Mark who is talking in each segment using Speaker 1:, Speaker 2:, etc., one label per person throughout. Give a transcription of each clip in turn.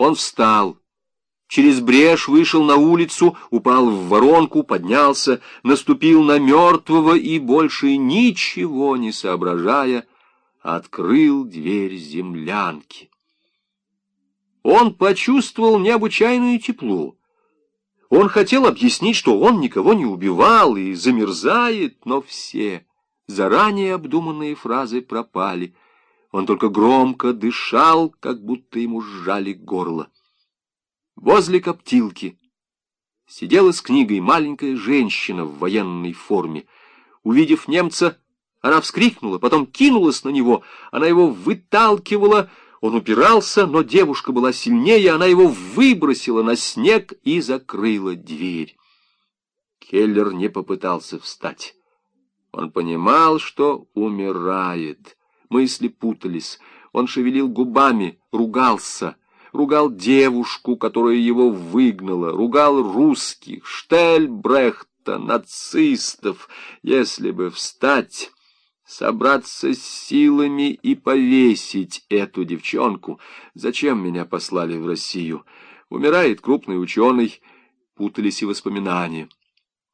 Speaker 1: Он встал. Через брешь вышел на улицу, упал в воронку, поднялся, наступил на мертвого и, больше ничего не соображая, открыл дверь землянки. Он почувствовал необычайное тепло. Он хотел объяснить, что он никого не убивал и замерзает, но все заранее обдуманные фразы пропали. Он только громко дышал, как будто ему сжали горло. Возле коптилки сидела с книгой маленькая женщина в военной форме. Увидев немца, она вскрикнула, потом кинулась на него. Она его выталкивала, он упирался, но девушка была сильнее, она его выбросила на снег и закрыла дверь. Келлер не попытался встать. Он понимал, что умирает. Мысли путались. Он шевелил губами, ругался ругал девушку, которая его выгнала, ругал русских, Штельбрехта, нацистов. Если бы встать, собраться с силами и повесить эту девчонку. Зачем меня послали в Россию? Умирает крупный ученый. Путались и воспоминания.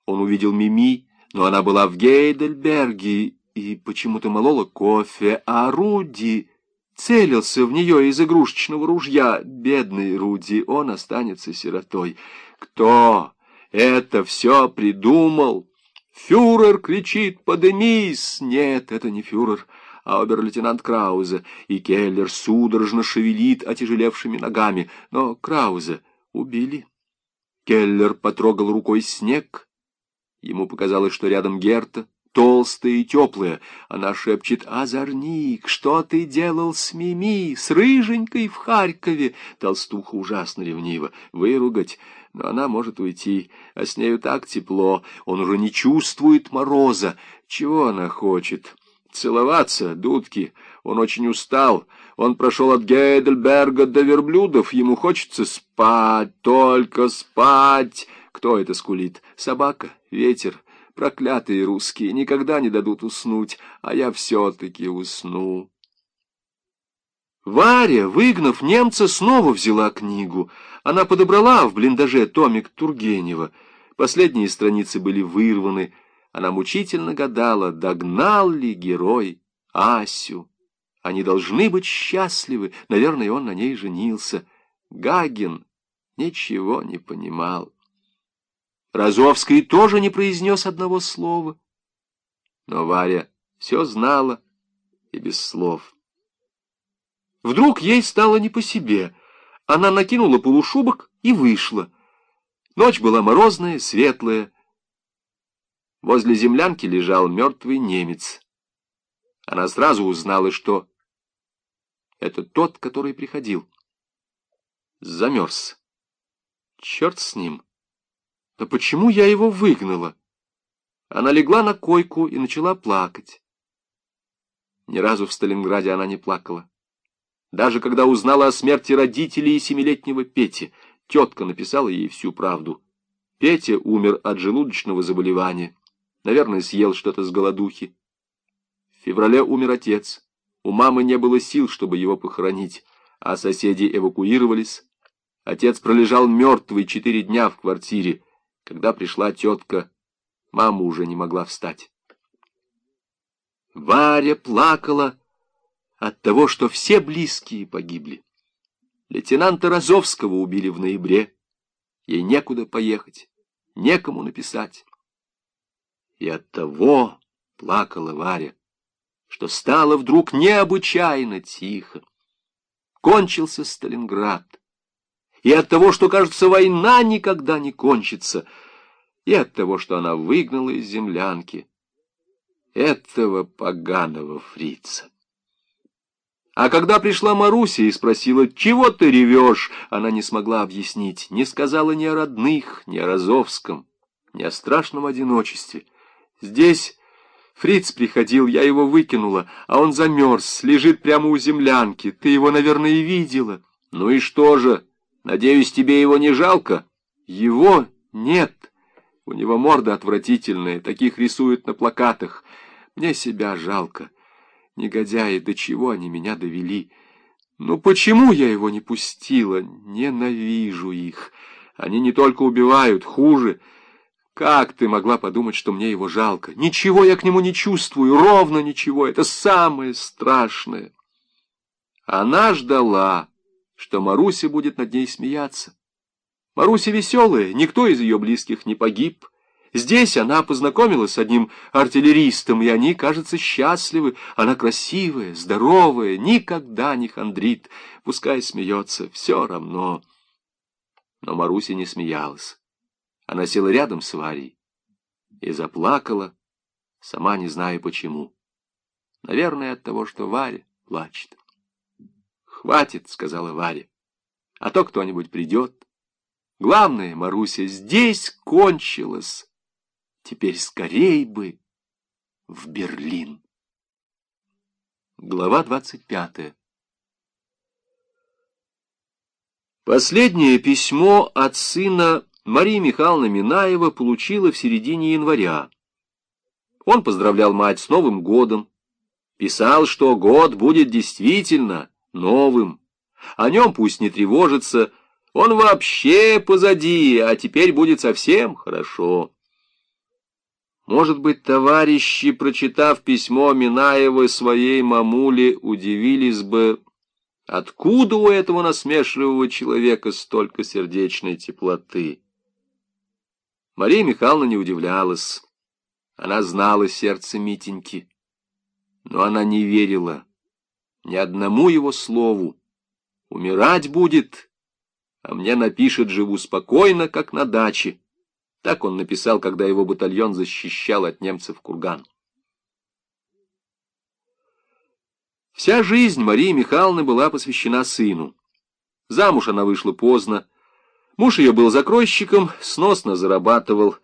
Speaker 1: Он увидел Мими, но она была в Гейдельберге и почему-то молола кофе, а Руди целился в нее из игрушечного ружья. Бедный Руди, он останется сиротой. Кто это все придумал? Фюрер кричит «Подымись!» Нет, это не фюрер, а обер-лейтенант Краузе. И Келлер судорожно шевелит отяжелевшими ногами. Но Краузе убили. Келлер потрогал рукой снег. Ему показалось, что рядом Герта толстая и теплая. Она шепчет «Озорник, что ты делал с Мими, с Рыженькой в Харькове?» Толстуха ужасно ревнива. Выругать, но она может уйти, а с нею так тепло. Он уже не чувствует мороза. Чего она хочет? Целоваться, дудки. Он очень устал. Он прошел от Гейдельберга до верблюдов. Ему хочется спать, только спать. Кто это скулит? Собака? Ветер? Проклятые русские никогда не дадут уснуть, а я все-таки усну. Варя, выгнав немца, снова взяла книгу. Она подобрала в блиндаже томик Тургенева. Последние страницы были вырваны. Она мучительно гадала, догнал ли герой Асю. Они должны быть счастливы. Наверное, он на ней женился. Гагин ничего не понимал. Розовский тоже не произнес одного слова. Но Варя все знала и без слов. Вдруг ей стало не по себе. Она накинула полушубок и вышла. Ночь была морозная, светлая. Возле землянки лежал мертвый немец. Она сразу узнала, что это тот, который приходил. Замерз. Черт с ним. Да почему я его выгнала? Она легла на койку и начала плакать. Ни разу в Сталинграде она не плакала. Даже когда узнала о смерти родителей и семилетнего Пети, тетка написала ей всю правду. Петя умер от желудочного заболевания. Наверное, съел что-то с голодухи. В феврале умер отец. У мамы не было сил, чтобы его похоронить, а соседи эвакуировались. Отец пролежал мертвый четыре дня в квартире. Когда пришла тетка, мама уже не могла встать. Варя плакала от того, что все близкие погибли. Лейтенанта Розовского убили в ноябре. Ей некуда поехать, некому написать. И от того плакала Варя, что стало вдруг необычайно тихо. Кончился Сталинград и от того, что, кажется, война никогда не кончится, и от того, что она выгнала из землянки этого поганого фрица. А когда пришла Маруся и спросила, чего ты ревешь, она не смогла объяснить, не сказала ни о родных, ни о Розовском, ни о страшном одиночестве. Здесь Фриц приходил, я его выкинула, а он замерз, лежит прямо у землянки. Ты его, наверное, и видела. Ну и что же? Надеюсь, тебе его не жалко? Его нет. У него морда отвратительная, таких рисуют на плакатах. Мне себя жалко. Негодяи, до чего они меня довели? Ну почему я его не пустила? Ненавижу их. Они не только убивают, хуже. Как ты могла подумать, что мне его жалко? Ничего я к нему не чувствую, ровно ничего. Это самое страшное. Она ждала, что Маруся будет над ней смеяться. Маруся веселая, никто из ее близких не погиб. Здесь она познакомилась с одним артиллеристом, и они, кажется, счастливы. Она красивая, здоровая, никогда не хандрит. Пускай смеется, все равно. Но Маруся не смеялась. Она села рядом с Варей и заплакала, сама не зная почему. Наверное, от того, что Варя плачет. «Хватит», — сказала Варя, — «а то кто-нибудь придет». Главное, Маруся, здесь кончилось. Теперь скорей бы в Берлин. Глава двадцать пятая. Последнее письмо от сына Мария Михайловна Минаева получила в середине января. Он поздравлял мать с Новым годом, писал, что год будет действительно новым. О нем пусть не тревожится, он вообще позади, а теперь будет совсем хорошо. Может быть, товарищи, прочитав письмо Минаева своей мамуле, удивились бы, откуда у этого насмешливого человека столько сердечной теплоты. Мария Михайловна не удивлялась. Она знала сердце Митеньки, но она не верила ни одному его слову. Умирать будет, а мне напишет «Живу спокойно, как на даче». Так он написал, когда его батальон защищал от немцев курган. Вся жизнь Марии Михайловны была посвящена сыну. Замуж она вышла поздно. Муж ее был закройщиком, сносно зарабатывал.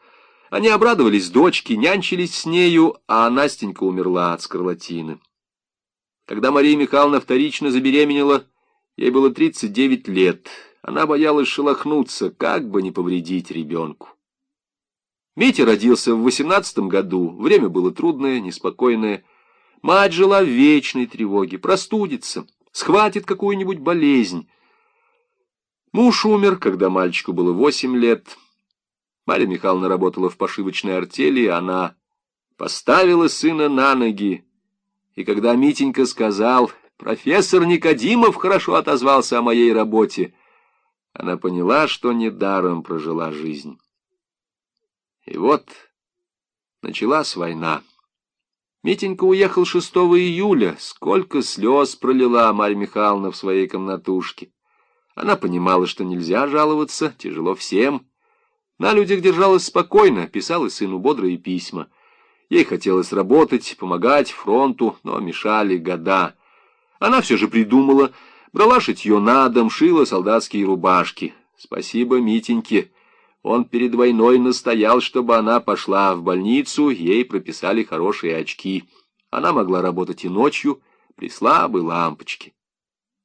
Speaker 1: Они обрадовались дочке, нянчились с нею, а Настенька умерла от скарлатины. Когда Мария Михайловна вторично забеременела, ей было 39 лет. Она боялась шелохнуться, как бы не повредить ребенку. Митя родился в восемнадцатом году, время было трудное, неспокойное. Мать жила в вечной тревоге, простудится, схватит какую-нибудь болезнь. Муж умер, когда мальчику было восемь лет. Марья Михайловна работала в пошивочной артели, она поставила сына на ноги. И когда Митенька сказал, профессор Никодимов хорошо отозвался о моей работе, она поняла, что недаром прожила жизнь. И вот началась война. Митенька уехал 6 июля. Сколько слез пролила Марья Михайловна в своей комнатушке. Она понимала, что нельзя жаловаться, тяжело всем. На людях держалась спокойно, писала сыну бодрые письма. Ей хотелось работать, помогать фронту, но мешали года. Она все же придумала, брала шитье на дом, шила солдатские рубашки. Спасибо Митеньке. Он перед войной настоял, чтобы она пошла в больницу, ей прописали хорошие очки. Она могла работать и ночью, при слабой лампочке.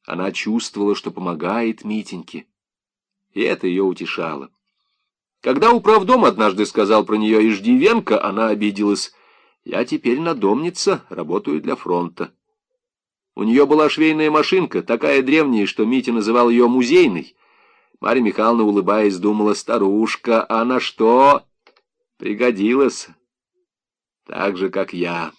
Speaker 1: Она чувствовала, что помогает Митеньке, и это ее утешало. Когда управдом однажды сказал про нее Иждивенко, она обиделась. «Я теперь надомница, работаю для фронта». У нее была швейная машинка, такая древняя, что Митя называл ее музейной. Марья Михайловна, улыбаясь, думала, старушка, а на что? Пригодилась. Так же, как я.